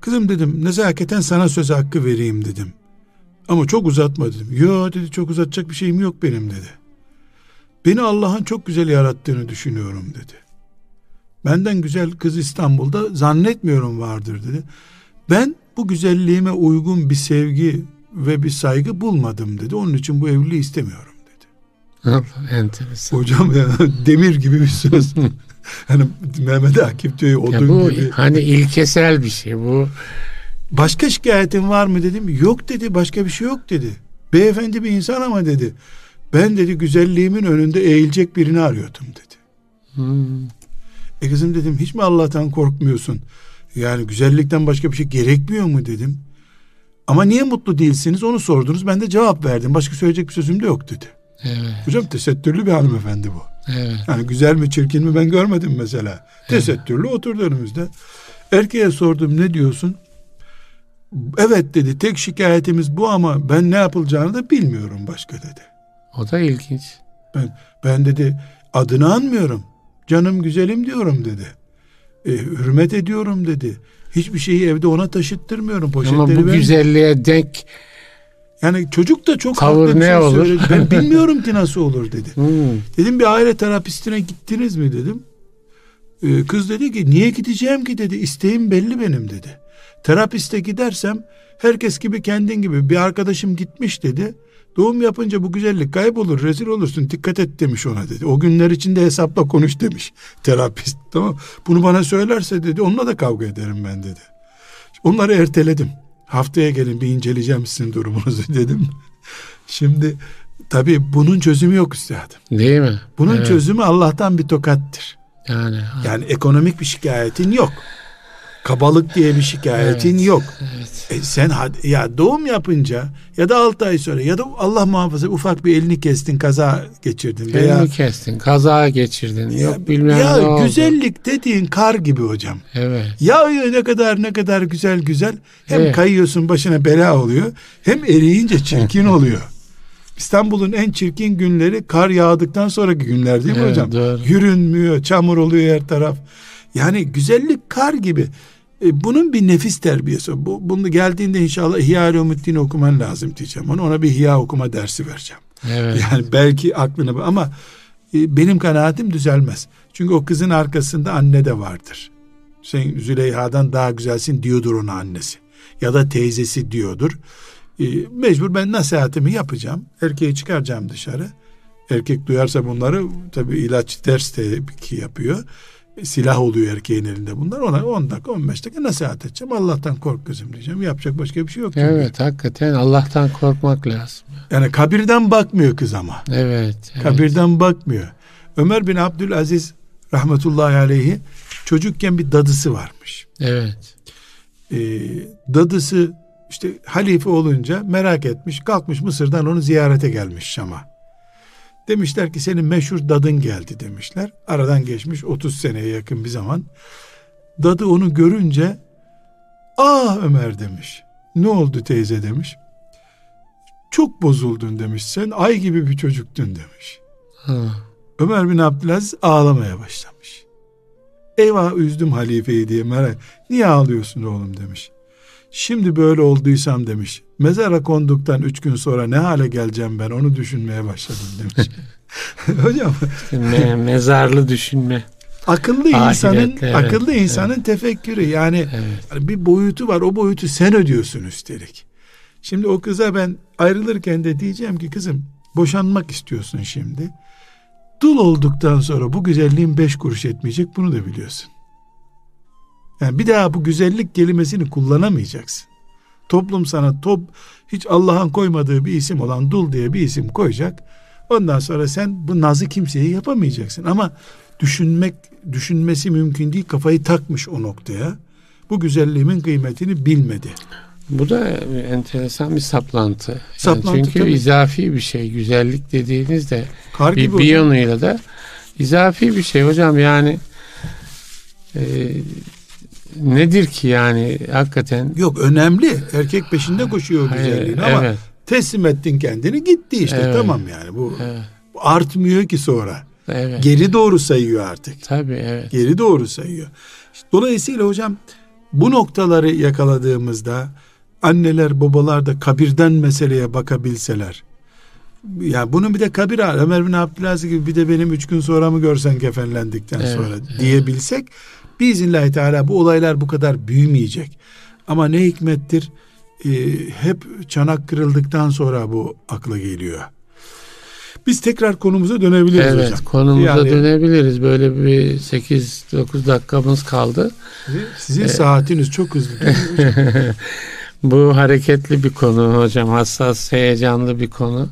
Kızım dedim nezaketen sana söz hakkı vereyim dedim. Ama çok uzatma dedim. Yo dedi çok uzatacak bir şeyim yok benim dedi. Beni Allah'ın çok güzel yarattığını düşünüyorum dedi. Benden güzel kız İstanbul'da zannetmiyorum vardır dedi. Ben bu güzelliğime uygun bir sevgi ve bir saygı bulmadım dedi. Onun için bu evliliği istemiyorum dedi. Allah, enteresan. Hocam ya demir gibi bir söz. hani Mehmet Akif diyor ya, Ya odun bu gibi. hani ilkesel bir şey bu. Başka şikayetin var mı dedim. Yok dedi başka bir şey yok dedi. Beyefendi bir insan ama dedi. Ben dedi güzelliğimin önünde eğilecek birini arıyordum dedi. Hmm. E kızım dedim hiç mi Allah'tan korkmuyorsun? Yani güzellikten başka bir şey gerekmiyor mu dedim. Ama niye mutlu değilsiniz onu sordunuz. Ben de cevap verdim. Başka söyleyecek bir sözüm de yok dedi. Evet, Hocam tesettürlü bir hanımefendi bu. evet. Yani güzel mi çirkin mi ben görmedim mesela. Tesettürlü oturdu önümüzde. Erkeğe sordum ne diyorsun? Evet dedi tek şikayetimiz bu ama ben ne yapılacağını da bilmiyorum başka dedi. O da ilginç. Ben, ben dedi adını anmıyorum. Canım güzelim diyorum dedi. E, hürmet ediyorum dedi. Hiçbir şeyi evde ona taşıttırmıyorum. Poşetleri Ama bu ben- güzelliğe denk Yani çocuk da çok Tavır haklı ne şey olur? söyledi. Ben bilmiyorum ki nasıl olur dedi. Hmm. Dedim bir aile terapistine gittiniz mi dedim. Ee, kız dedi ki niye gideceğim ki dedi. İsteğim belli benim dedi. Terapiste gidersem herkes gibi kendin gibi bir arkadaşım gitmiş dedi. Doğum yapınca bu güzellik kaybolur rezil olursun dikkat et demiş ona dedi. O günler içinde hesapla konuş demiş terapist tamam. Bunu bana söylerse dedi onunla da kavga ederim ben dedi. Onları erteledim. Haftaya gelin bir inceleyeceğim sizin durumunuzu dedim. Şimdi tabii bunun çözümü yok üstadım. Değil mi? Bunun Evet. çözümü Allah'tan bir tokattır. Yani, Yani ekonomik bir şikayetin yok. Kabalık diye bir şikayetin yok. evet. E sen ya doğum yapınca ya da 6 ay sonra ya da Allah muhafaza ufak bir elini kestin kaza geçirdin veya Elini kestin, kaza geçirdin. ya, Yok bilmem ya ne oldu. güzellik dediğin kar gibi hocam. Evet. Yağıyor ne kadar ne kadar güzel güzel. Hem Evet. kayıyorsun başına bela oluyor. Hem eriyince çirkin oluyor. İstanbul'un en çirkin günleri kar yağdıktan sonraki günler değil mi Evet, hocam? doğru. Yürünmüyor, çamur oluyor her taraf. Yani güzellik kar gibi. E, bunun bir nefis terbiyesi. Bu, bunu geldiğinde inşallah İhya Ulumuddin okuman lazım diyeceğim. Ona, ona bir ihya okuma dersi vereceğim. Evet. Yani belki aklını ama e, benim kanaatim düzelmez. Çünkü o kızın arkasında anne de vardır. Sen Züleyha'dan daha güzelsin diyordur ona annesi. Ya da teyzesi diyordur. E, mecbur ben nasihatimi yapacağım. Erkeği çıkaracağım dışarı. Erkek duyarsa bunları tabii ilaç ders de ki yapıyor. Silah oluyor erkeğin elinde bunlar. Ona 10 dakika 15 dakika nasihat edeceğim. Allah'tan kork kızım diyeceğim. Yapacak başka bir şey yok. çünkü. Evet hakikaten Allah'tan korkmak lazım. Yani kabirden bakmıyor kız ama. Evet. evet. Kabirden bakmıyor. Ömer bin Abdülaziz rahmetullahi aleyhi çocukken bir dadısı varmış. Evet. Ee, dadısı işte halife olunca merak etmiş kalkmış Mısır'dan onu ziyarete gelmiş Şam'a. Demişler ki senin meşhur dadın geldi demişler. Aradan geçmiş 30 seneye yakın bir zaman. Dadı onu görünce ah Ömer demiş. Ne oldu teyze demiş. Çok bozuldun demiş. Sen ay gibi bir çocuktun demiş. Ha. Ömer bin Abdülaziz ağlamaya başlamış. Eyvah üzdüm halifeyi diye merak. Niye ağlıyorsun oğlum demiş. Şimdi böyle olduysam demiş. Mezara konduktan üç gün sonra ne hale geleceğim ben onu düşünmeye başladım demiş. Hocam Me- mezarlı düşünme. akıllı Ahirette, insanın evet, akıllı insanın tefekkürü yani Evet. bir boyutu var o boyutu sen ödüyorsun üstelik. Şimdi o kıza ben ayrılırken de diyeceğim ki kızım boşanmak istiyorsun şimdi. Dul olduktan sonra bu güzelliğin beş kuruş etmeyecek bunu da biliyorsun. Yani bir daha bu güzellik kelimesini kullanamayacaksın. Toplum sana top hiç Allah'ın koymadığı bir isim olan dul diye bir isim koyacak. Ondan sonra sen bu nazı kimseye yapamayacaksın ama düşünmek düşünmesi mümkün değil. Kafayı takmış o noktaya. Bu güzelliğimin kıymetini bilmedi. Bu da enteresan bir saplantı. Saplantı yani çünkü tabii. izafi bir şey. Güzellik dediğiniz de Kar bir, bir yanıyla da izafi bir şey hocam yani e, nedir ki yani hakikaten Yok önemli. Erkek peşinde koşuyor güzelliğin ama evet, teslim ettin kendini gitti işte Evet. tamam yani bu evet, artmıyor ki sonra. evet. Geri doğru sayıyor artık. Tabii evet. Geri doğru sayıyor. Dolayısıyla hocam bu noktaları yakaladığımızda anneler babalar da kabirden meseleye bakabilseler. Ya bunun bir de kabir. Ömer bin Abdülaziz gibi bir de benim üç gün sonra mı görsen kefenlendikten Evet, sonra evet. Biiznillahü teala bu olaylar bu kadar büyümeyecek. Ama ne hikmettir e, hep çanak kırıldıktan sonra bu akla geliyor. Biz tekrar konumuza dönebiliriz Evet hocam. konumuza Yani- dönebiliriz. Böyle bir 8-9 dakikamız kaldı. Sizin saatiniz çok hızlı. Bu hareketli bir konu hocam. Hassas, heyecanlı bir konu.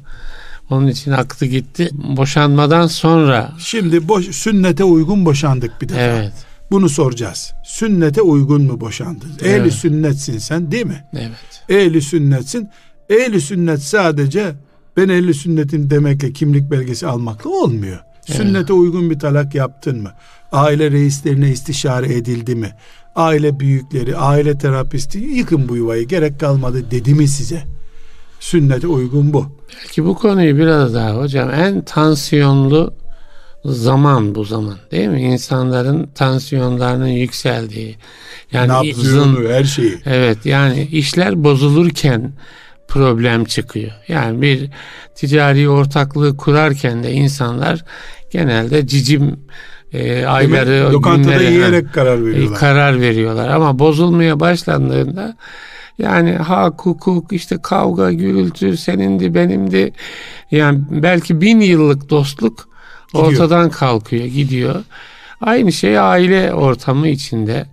Onun için aklı gitti. Boşanmadan sonra Şimdi boş, sünnete uygun boşandık bir defa. evet, Bunu soracağız. Sünnete uygun mu boşandın? Ehli Evet. sünnetsin sen değil mi? evet. Ehli sünnetsin. Ehli sünnet sadece ben ehli sünnetin demekle kimlik belgesi almakla olmuyor. Evet. Sünnete uygun bir talak yaptın mı? Aile reislerine istişare edildi mi? Aile büyükleri, aile terapisti yıkın bu yuvayı gerek kalmadı dedi mi size? Sünnete uygun bu. Belki bu konuyu biraz daha hocam en tansiyonlu zaman bu zaman değil mi? İnsanların tansiyonlarının yükseldiği yani Nabzını, hızın her şeyi. Evet yani işler bozulurken problem çıkıyor. Yani bir ticari ortaklığı kurarken de insanlar genelde cicim e, ayları, Lokantada günleri, yiyerek karar ha, veriyorlar. e, karar veriyorlar. Ama bozulmaya başlandığında yani hak, hukuk, işte kavga, gürültü, senindi, benimdi. Yani belki bin yıllık dostluk Gidiyor. ortadan kalkıyor, gidiyor. Aynı şey aile ortamı içinde.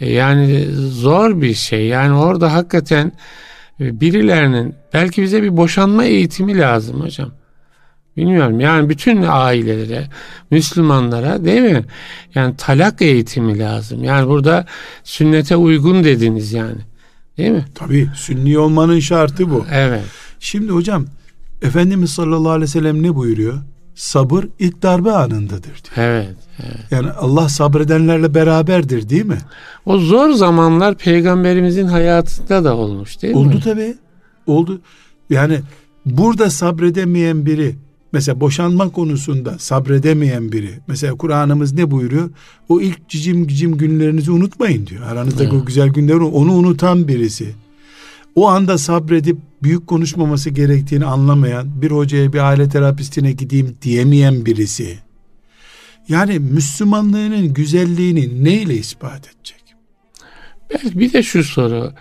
E, Yani zor bir şey. Yani orada hakikaten e, birilerinin belki bize bir boşanma eğitimi lazım hocam. Bilmiyorum yani bütün ailelere, Müslümanlara değil mi? Yani talak eğitimi lazım. Yani burada sünnete uygun dediniz yani. Değil mi? Tabii sünni olmanın şartı bu. Evet. Şimdi hocam Efendimiz sallallahu aleyhi ve sellem ne buyuruyor? Sabır ilk darbe anındadır diyor. Evet. evet. Yani Allah sabredenlerle beraberdir değil mi? O zor zamanlar peygamberimizin hayatında da olmuş değil mi? Oldu tabii. Oldu. Yani burada sabredemeyen biri mesela boşanma konusunda sabredemeyen biri mesela Kur'an'ımız ne buyuruyor? O ilk cicim cicim günlerinizi unutmayın diyor. Aranızdaki o güzel günleri onu unutan birisi. O anda sabredip büyük konuşmaması gerektiğini anlamayan bir hocaya bir aile terapistine gideyim diyemeyen birisi. Yani Müslümanlığının güzelliğini neyle ispat edecek? Belki bir de şu soru.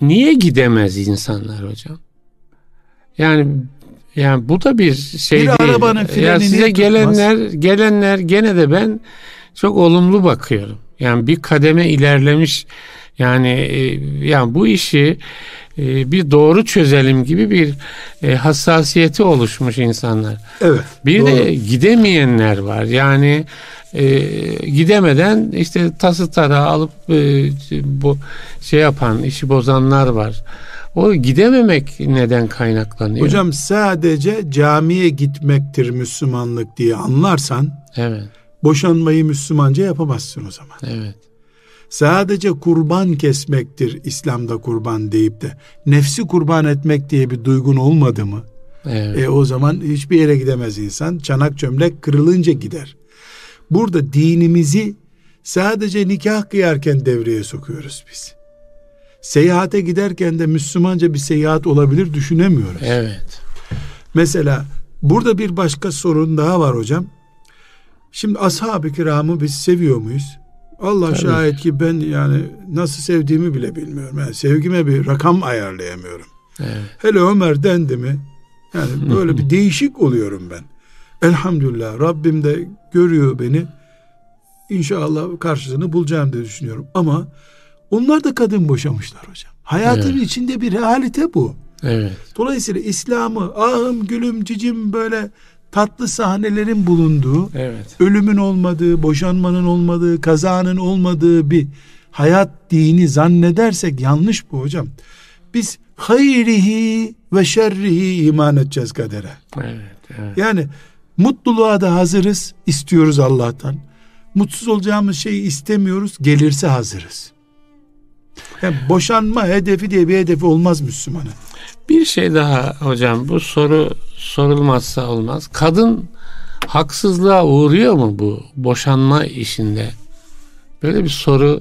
Niye gidemez insanlar hocam? Yani yani bu da bir şey Bir değil. arabanın ya freni size niye gelenler gelenler gene de ben çok olumlu bakıyorum. Yani bir kademe ilerlemiş yani e, yani bu işi e, bir doğru çözelim gibi bir e, hassasiyeti oluşmuş insanlar. Evet. Bir doğru. de gidemeyenler var. Yani e, gidemeden işte tası tarağı alıp e, bu şey yapan, işi bozanlar var. O gidememek neden kaynaklanıyor? Hocam sadece camiye gitmektir Müslümanlık diye anlarsan Evet, boşanmayı Müslümanca yapamazsın o zaman. evet. Sadece kurban kesmektir İslam'da kurban deyip de nefsi kurban etmek diye bir duygun olmadı mı? Evet. E o zaman hiçbir yere gidemez insan. Çanak çömlek kırılınca gider. Burada dinimizi sadece nikah kıyarken devreye sokuyoruz biz. Seyahate giderken de Müslümanca bir seyahat olabilir düşünemiyoruz. evet. Mesela burada bir başka sorun daha var hocam. Şimdi ashab-ı kiramı biz seviyor muyuz? Allah Tabii. şahit ki ben yani nasıl sevdiğimi bile bilmiyorum. Yani sevgime bir rakam ayarlayamıyorum. evet. Hele Ömer dendi mi yani böyle bir değişik oluyorum ben. Elhamdülillah Rabbim de görüyor beni. İnşallah karşılığını bulacağım diye düşünüyorum. Ama onlar da kadın boşamışlar hocam. Hayatın Evet. içinde bir realite bu. Evet. Dolayısıyla İslam'ı ahım gülüm cicim böyle tatlı sahnelerin bulunduğu, Evet. ölümün olmadığı, boşanmanın olmadığı, kazanın olmadığı bir hayat dini zannedersek yanlış bu hocam. Biz hayrihi ve şerrihi iman edeceğiz kadere. Evet. Evet. Yani mutluluğa da hazırız, istiyoruz Allah'tan. Mutsuz olacağımız şeyi istemiyoruz, gelirse hazırız. Yani boşanma hedefi diye bir hedefi olmaz Müslümanın. Bir şey daha hocam bu soru sorulmazsa olmaz. Kadın haksızlığa uğruyor mu bu boşanma işinde? Böyle bir soru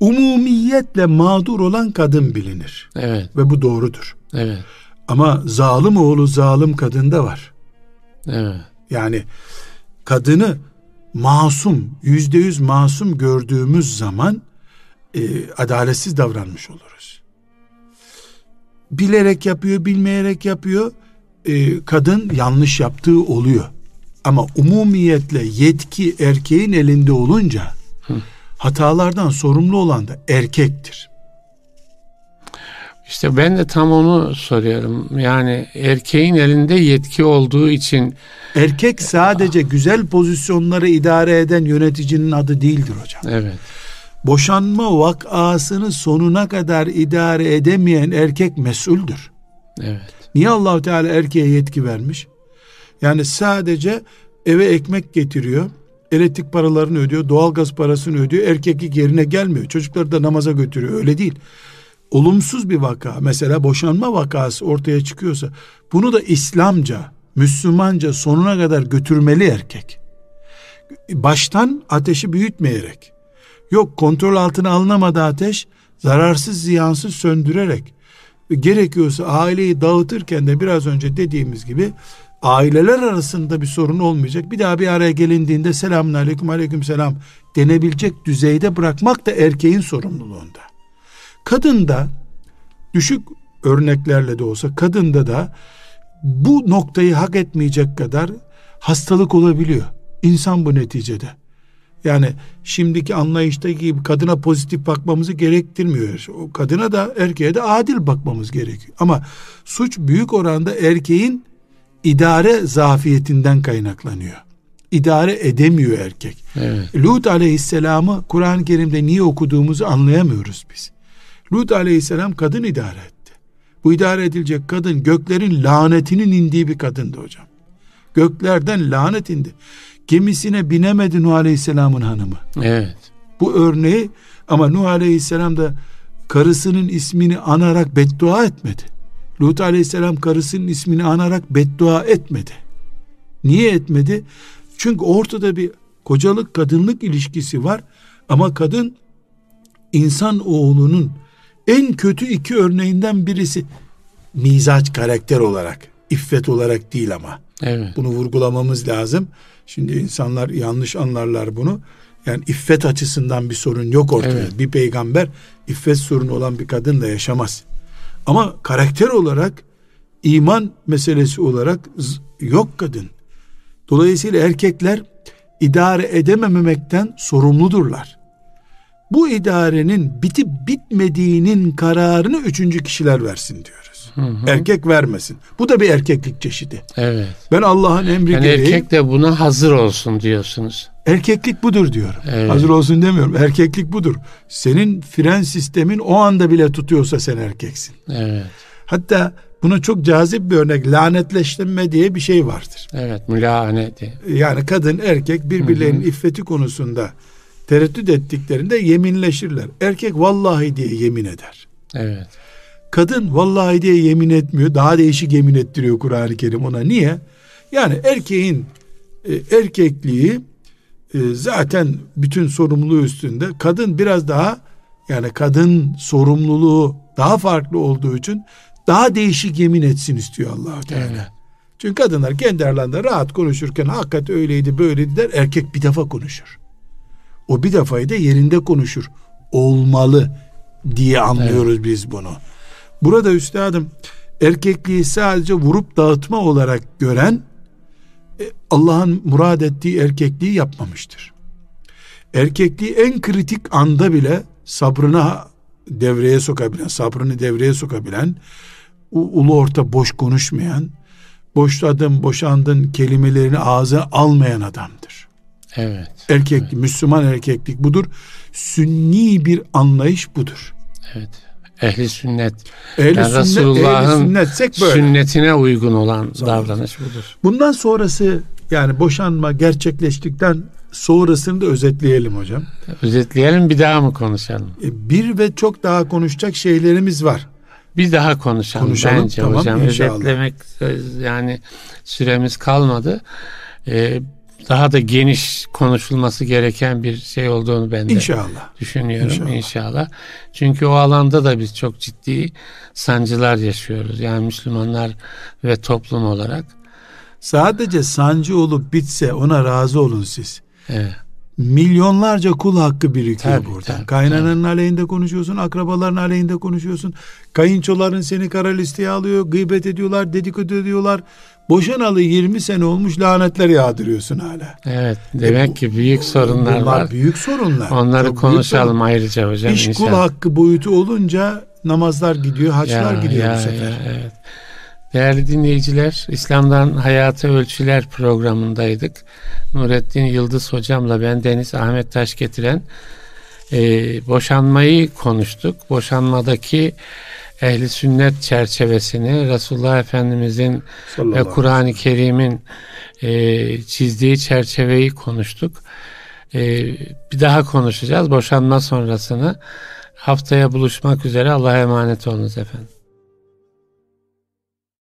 Umumiyetle mağdur olan kadın bilinir. evet Ve bu doğrudur. evet Ama zalim oğlu zalim kadında var. evet Yani kadını masum, yüzde yüz masum gördüğümüz zaman e, adaletsiz davranmış oluruz. Bilerek yapıyor, bilmeyerek yapıyor. e, kadın yanlış yaptığı oluyor. Ama umumiyetle yetki erkeğin elinde olunca hatalardan sorumlu olan da erkektir. İşte ben de tam onu soruyorum. Yani erkeğin elinde yetki olduğu için Erkek sadece güzel pozisyonları idare eden yöneticinin adı değildir hocam. evet boşanma vakasını sonuna kadar idare edemeyen erkek mesuldür. evet Niye Allahu Teala erkeğe yetki vermiş? Yani sadece eve ekmek getiriyor, elektrik paralarını ödüyor, doğalgaz parasını ödüyor, erkeklik yerine gelmiyor. Çocukları da namaza götürüyor. Öyle değil. Olumsuz bir vaka, mesela boşanma vakası ortaya çıkıyorsa, bunu da İslamca, Müslümanca sonuna kadar götürmeli erkek. Baştan ateşi büyütmeyerek, Yok kontrol altına alınamadı ateş zararsız ziyansız söndürerek gerekiyorsa aileyi dağıtırken de biraz önce dediğimiz gibi aileler arasında bir sorun olmayacak. Bir daha bir araya gelindiğinde selamun aleyküm aleyküm selam denebilecek düzeyde bırakmak da erkeğin sorumluluğunda. Kadında düşük örneklerle de olsa kadında da bu noktayı hak etmeyecek kadar hastalık olabiliyor. İnsan bu neticede. Yani şimdiki anlayıştaki gibi kadına pozitif bakmamızı gerektirmiyor. O kadına da erkeğe de adil bakmamız gerekiyor. Ama suç büyük oranda erkeğin idare zafiyetinden kaynaklanıyor. İdare edemiyor erkek. evet Lut aleyhisselamı Kur'an-ı Kerim'de niye okuduğumuzu anlayamıyoruz biz. Lut aleyhisselam kadın idare etti. Bu idare edilecek kadın göklerin lanetinin indiği bir kadındı hocam. Göklerden lanet indi. Gemisine binemedi Nuh aleyhisselamın hanımı. evet Bu örneği ama Nuh aleyhisselam da karısının ismini anarak beddua etmedi. Lut aleyhisselam karısının ismini anarak beddua etmedi. Niye etmedi? Çünkü ortada bir kocalık kadınlık ilişkisi var ama kadın insan oğlunun en kötü iki örneğinden birisi mizaç karakter olarak iffet olarak değil ama evet bunu vurgulamamız lazım. Şimdi insanlar yanlış anlarlar bunu. Yani iffet açısından bir sorun yok ortada. Evet. Bir peygamber iffet sorunu olan bir kadınla yaşamaz. Ama karakter olarak iman meselesi olarak yok kadın. Dolayısıyla erkekler idare edemememekten sorumludurlar. Bu idarenin bitip bitmediğinin kararını üçüncü kişiler versin diyoruz. Erkek vermesin. Bu da bir erkeklik çeşidi. evet Ben Allah'ın emri yani gereği erkek de buna hazır olsun diyorsunuz erkeklik budur diyorum. Evet. Hazır olsun demiyorum. Erkeklik budur. Senin fren sistemin o anda bile tutuyorsa sen erkeksin. evet Hatta buna çok cazip bir örnek lanetleştirme diye bir şey vardır. evet mülahaneti Yani kadın erkek birbirlerinin iffeti konusunda tereddüt ettiklerinde yeminleşirler. Erkek vallahi diye yemin eder. evet Kadın vallahi diye yemin etmiyor. Daha değişik yemin ettiriyor Kur'an-ı Kerim ona. Niye? Yani erkeğin e, erkekliği e, zaten bütün sorumluluğu üstünde. Kadın biraz daha yani kadın sorumluluğu daha farklı olduğu için daha değişik yemin etsin istiyor allah Teala. Evet. Çünkü kadınlar kendi aralarında rahat konuşurken hakikat öyleydi böyleydi der. Erkek bir defa konuşur. O bir defayı da yerinde konuşur. Olmalı diye anlıyoruz biz bunu. Burada üstadım erkekliği sadece vurup dağıtma olarak gören e, Allah'ın murad ettiği erkekliği yapmamıştır. Erkekliği en kritik anda bile sabrına devreye sokabilen, sabrını devreye sokabilen, ulu orta boş konuşmayan, boşladın, boşandın kelimelerini ağza almayan adamdır. Evet. Erkek, evet. Müslüman erkeklik budur. Sünni bir anlayış budur. Evet. Ehli sünnet. Ehli yani sünnet, Resulullah'ın sünnetine uygun olan Zaten. davranış budur. Bundan sonrası yani boşanma gerçekleştikten sonrasını da özetleyelim hocam. Özetleyelim bir daha mı konuşalım? E, Bir ve çok daha konuşacak şeylerimiz var. Bir daha konuşalım, Konuşalım, bence tamam, hocam. inşallah. Özetlemek e, yani süremiz kalmadı. Ee, daha da geniş konuşulması gereken bir şey olduğunu ben de İnşallah. düşünüyorum İnşallah. inşallah. Çünkü o alanda da biz çok ciddi sancılar yaşıyoruz. Yani Müslümanlar ve toplum olarak. Sadece sancı olup bitse ona razı olun siz. Evet. Milyonlarca kul hakkı birikiyor Tabii, burada. tabii, Kaynananın aleyhinde konuşuyorsun, akrabaların aleyhinde konuşuyorsun. Kayınçoların seni kara listeye alıyor, gıybet ediyorlar, dedikodu ediyorlar. Boşanalı 20 sene olmuş lanetler yağdırıyorsun hala. Evet. Demek ki büyük sorunlar Bunlar var. büyük sorunlar. Onları Çok konuşalım sorun. ayrıca hocam İş kul hakkı boyutu olunca namazlar gidiyor, haçlar Ya, gidiyor ya, bu sefer. ya, evet. Değerli dinleyiciler, İslam'dan Hayata Ölçüler programındaydık. Nurettin Yıldız hocamla ben Deniz Ahmet Taş getiren e, boşanmayı konuştuk. Boşanmadaki ehli sünnet çerçevesini Resulullah Efendimizin ve Kur'an-ı Kerim'in e, çizdiği çerçeveyi konuştuk. E, bir daha konuşacağız boşanma sonrasını. Haftaya buluşmak üzere Allah'a emanet olunuz efendim.